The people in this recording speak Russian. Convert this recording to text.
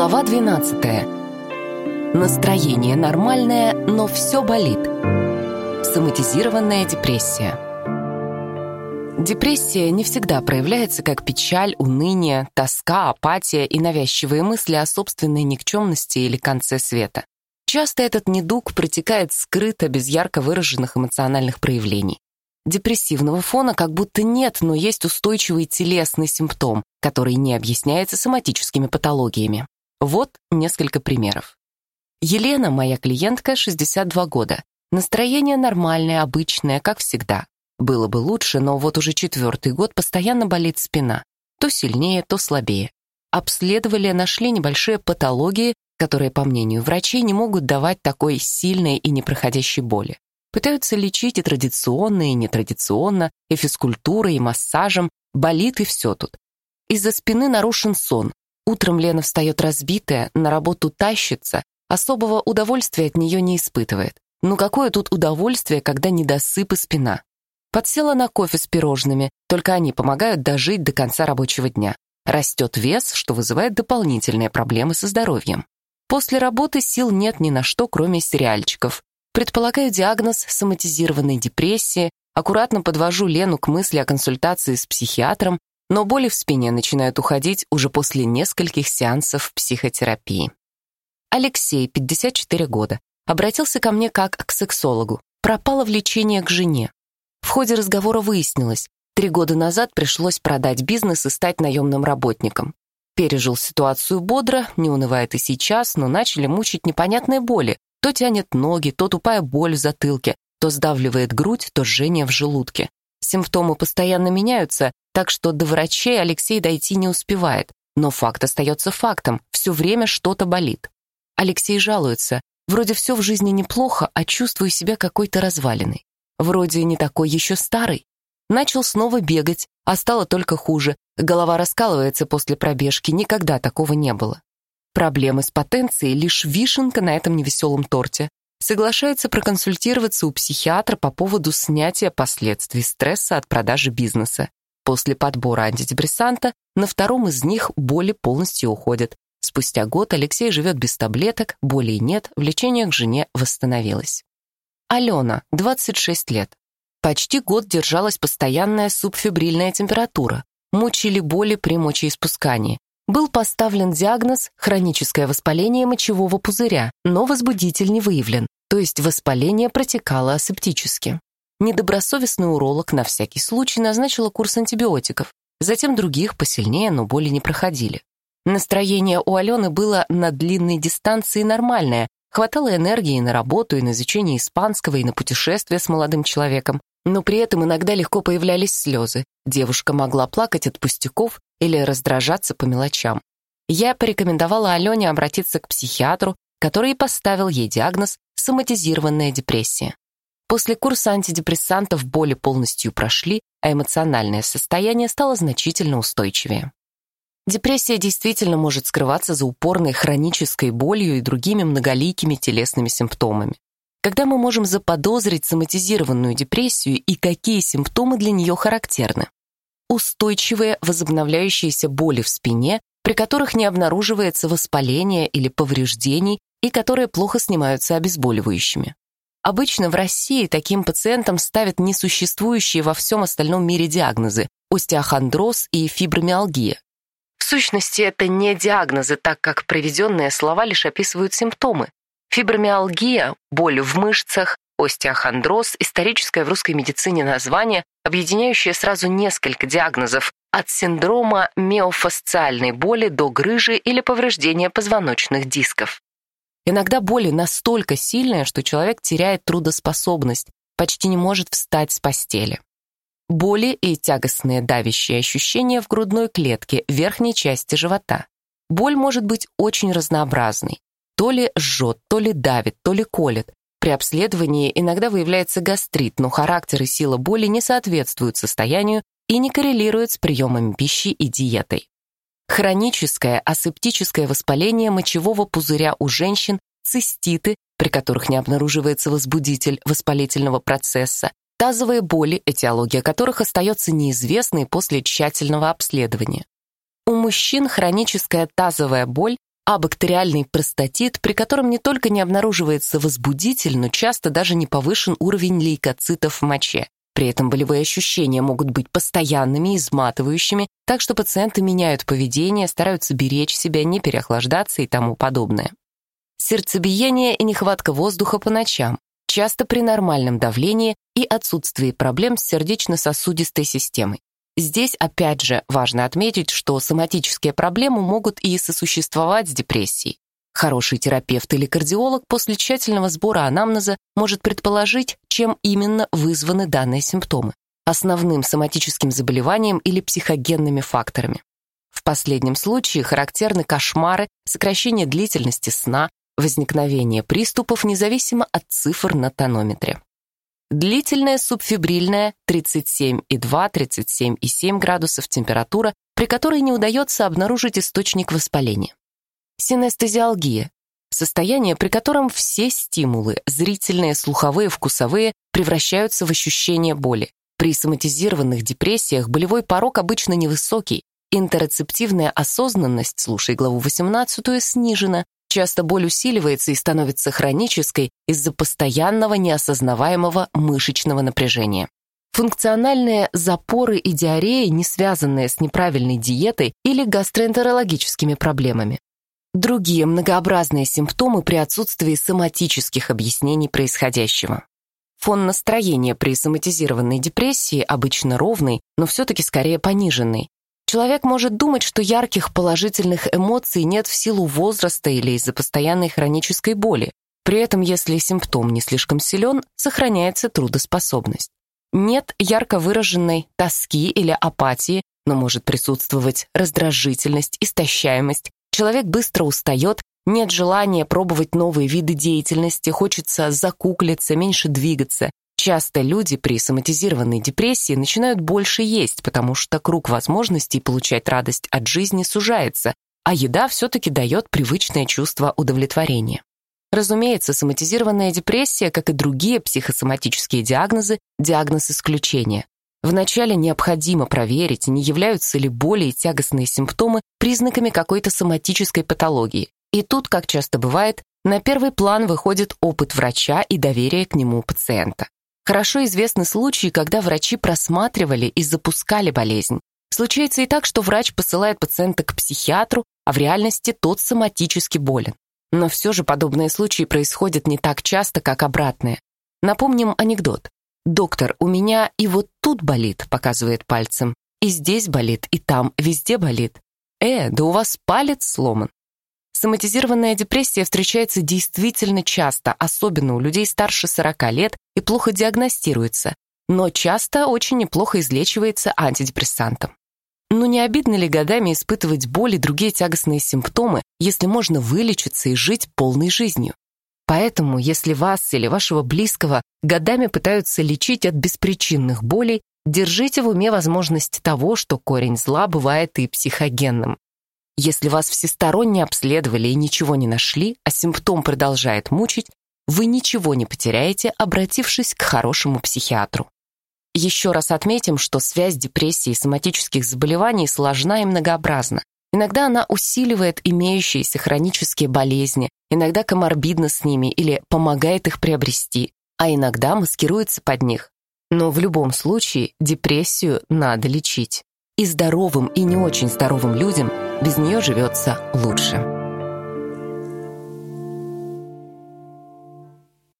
Глава 12. Настроение нормальное, но все болит. Соматизированная депрессия. Депрессия не всегда проявляется как печаль, уныние, тоска, апатия и навязчивые мысли о собственной никчемности или конце света. Часто этот недуг протекает скрыто, без ярко выраженных эмоциональных проявлений. Депрессивного фона как будто нет, но есть устойчивый телесный симптом, который не объясняется соматическими патологиями. Вот несколько примеров. Елена, моя клиентка, 62 года. Настроение нормальное, обычное, как всегда. Было бы лучше, но вот уже четвертый год постоянно болит спина. То сильнее, то слабее. Обследовали, нашли небольшие патологии, которые, по мнению врачей, не могут давать такой сильной и непроходящей боли. Пытаются лечить и традиционно, и нетрадиционно, и физкультурой, и массажем. Болит и все тут. Из-за спины нарушен сон. Утром Лена встает разбитая, на работу тащится, особого удовольствия от нее не испытывает. Ну какое тут удовольствие, когда недосып и спина? Подсела на кофе с пирожными, только они помогают дожить до конца рабочего дня. Растет вес, что вызывает дополнительные проблемы со здоровьем. После работы сил нет ни на что, кроме сериальчиков. Предполагаю диагноз соматизированной депрессии, аккуратно подвожу Лену к мысли о консультации с психиатром, но боли в спине начинают уходить уже после нескольких сеансов психотерапии. Алексей, 54 года, обратился ко мне как к сексологу. Пропало влечение к жене. В ходе разговора выяснилось, три года назад пришлось продать бизнес и стать наемным работником. Пережил ситуацию бодро, не унывает и сейчас, но начали мучить непонятные боли, то тянет ноги, то тупая боль в затылке, то сдавливает грудь, то жжение в желудке. Симптомы постоянно меняются, так что до врачей Алексей дойти не успевает. Но факт остается фактом, все время что-то болит. Алексей жалуется, вроде все в жизни неплохо, а чувствую себя какой-то разваленной. Вроде не такой еще старый. Начал снова бегать, а стало только хуже. Голова раскалывается после пробежки, никогда такого не было. Проблемы с потенцией — лишь вишенка на этом невеселом торте. Соглашается проконсультироваться у психиатра по поводу снятия последствий стресса от продажи бизнеса. После подбора антидепрессанта на втором из них боли полностью уходят. Спустя год Алексей живет без таблеток, болей нет, влечение к жене восстановилось. Алена, 26 лет. Почти год держалась постоянная субфибрильная температура. Мучили боли при мочеиспускании был поставлен диагноз «хроническое воспаление мочевого пузыря», но возбудитель не выявлен, то есть воспаление протекало асептически. Недобросовестный уролог на всякий случай назначила курс антибиотиков, затем других посильнее, но боли не проходили. Настроение у Алены было на длинной дистанции нормальное, хватало энергии на работу, и на изучение испанского, и на путешествия с молодым человеком, но при этом иногда легко появлялись слезы. Девушка могла плакать от пустяков или раздражаться по мелочам. Я порекомендовала Алене обратиться к психиатру, который поставил ей диагноз «соматизированная депрессия». После курса антидепрессантов боли полностью прошли, а эмоциональное состояние стало значительно устойчивее. Депрессия действительно может скрываться за упорной хронической болью и другими многоликими телесными симптомами. Когда мы можем заподозрить соматизированную депрессию и какие симптомы для нее характерны? Устойчивые возобновляющиеся боли в спине, при которых не обнаруживается воспаление или повреждений и которые плохо снимаются обезболивающими. Обычно в России таким пациентам ставят несуществующие во всем остальном мире диагнозы – остеохондроз и фибромиалгия. В сущности, это не диагнозы, так как приведенные слова лишь описывают симптомы. Фибромиалгия, боль в мышцах, остеохондроз, историческое в русской медицине название, объединяющее сразу несколько диагнозов от синдрома миофасциальной боли до грыжи или повреждения позвоночных дисков. Иногда боли настолько сильные, что человек теряет трудоспособность, почти не может встать с постели. Боли и тягостные давящие ощущения в грудной клетке, верхней части живота. Боль может быть очень разнообразной. То ли жжет, то ли давит, то ли колет. При обследовании иногда выявляется гастрит, но характер и сила боли не соответствуют состоянию и не коррелируют с приемом пищи и диетой. Хроническое асептическое воспаление мочевого пузыря у женщин, циститы, при которых не обнаруживается возбудитель воспалительного процесса, тазовые боли, этиология которых остается неизвестной после тщательного обследования. У мужчин хроническая тазовая боль а бактериальный простатит, при котором не только не обнаруживается возбудитель, но часто даже не повышен уровень лейкоцитов в моче. При этом болевые ощущения могут быть постоянными, изматывающими, так что пациенты меняют поведение, стараются беречь себя, не переохлаждаться и тому подобное. Сердцебиение и нехватка воздуха по ночам, часто при нормальном давлении и отсутствии проблем с сердечно-сосудистой системой. Здесь, опять же, важно отметить, что соматические проблемы могут и сосуществовать с депрессией. Хороший терапевт или кардиолог после тщательного сбора анамнеза может предположить, чем именно вызваны данные симптомы – основным соматическим заболеванием или психогенными факторами. В последнем случае характерны кошмары, сокращение длительности сна, возникновение приступов независимо от цифр на тонометре. Длительная субфибрильная 37,2-37,7 градусов температура, при которой не удается обнаружить источник воспаления. Синестезиалгия – состояние, при котором все стимулы – зрительные, слуховые, вкусовые – превращаются в ощущение боли. При соматизированных депрессиях болевой порог обычно невысокий, интероцептивная осознанность, слушай главу 18, снижена, Часто боль усиливается и становится хронической из-за постоянного неосознаваемого мышечного напряжения. Функциональные запоры и диареи, не связанные с неправильной диетой или гастроэнтерологическими проблемами. Другие многообразные симптомы при отсутствии соматических объяснений происходящего. Фон настроения при соматизированной депрессии обычно ровный, но все-таки скорее пониженный. Человек может думать, что ярких положительных эмоций нет в силу возраста или из-за постоянной хронической боли. При этом, если симптом не слишком силен, сохраняется трудоспособность. Нет ярко выраженной тоски или апатии, но может присутствовать раздражительность, истощаемость. Человек быстро устает, нет желания пробовать новые виды деятельности, хочется закуклиться, меньше двигаться. Часто люди при соматизированной депрессии начинают больше есть, потому что круг возможностей получать радость от жизни сужается, а еда все-таки дает привычное чувство удовлетворения. Разумеется, соматизированная депрессия, как и другие психосоматические диагнозы, диагноз исключения. Вначале необходимо проверить, не являются ли боли и тягостные симптомы признаками какой-то соматической патологии. И тут, как часто бывает, на первый план выходит опыт врача и доверие к нему пациента. Хорошо известны случаи, когда врачи просматривали и запускали болезнь. Случается и так, что врач посылает пациента к психиатру, а в реальности тот соматически болен. Но все же подобные случаи происходят не так часто, как обратное. Напомним анекдот. «Доктор, у меня и вот тут болит», — показывает пальцем. «И здесь болит, и там, везде болит». «Э, да у вас палец сломан». Соматизированная депрессия встречается действительно часто, особенно у людей старше 40 лет и плохо диагностируется, но часто очень неплохо излечивается антидепрессантом. Но не обидно ли годами испытывать боль и другие тягостные симптомы, если можно вылечиться и жить полной жизнью? Поэтому, если вас или вашего близкого годами пытаются лечить от беспричинных болей, держите в уме возможность того, что корень зла бывает и психогенным. Если вас всесторонне обследовали и ничего не нашли, а симптом продолжает мучить, вы ничего не потеряете, обратившись к хорошему психиатру. Еще раз отметим, что связь депрессии и соматических заболеваний сложна и многообразна. Иногда она усиливает имеющиеся хронические болезни, иногда коморбидна с ними или помогает их приобрести, а иногда маскируется под них. Но в любом случае депрессию надо лечить. И здоровым, и не очень здоровым людям без нее живется лучше.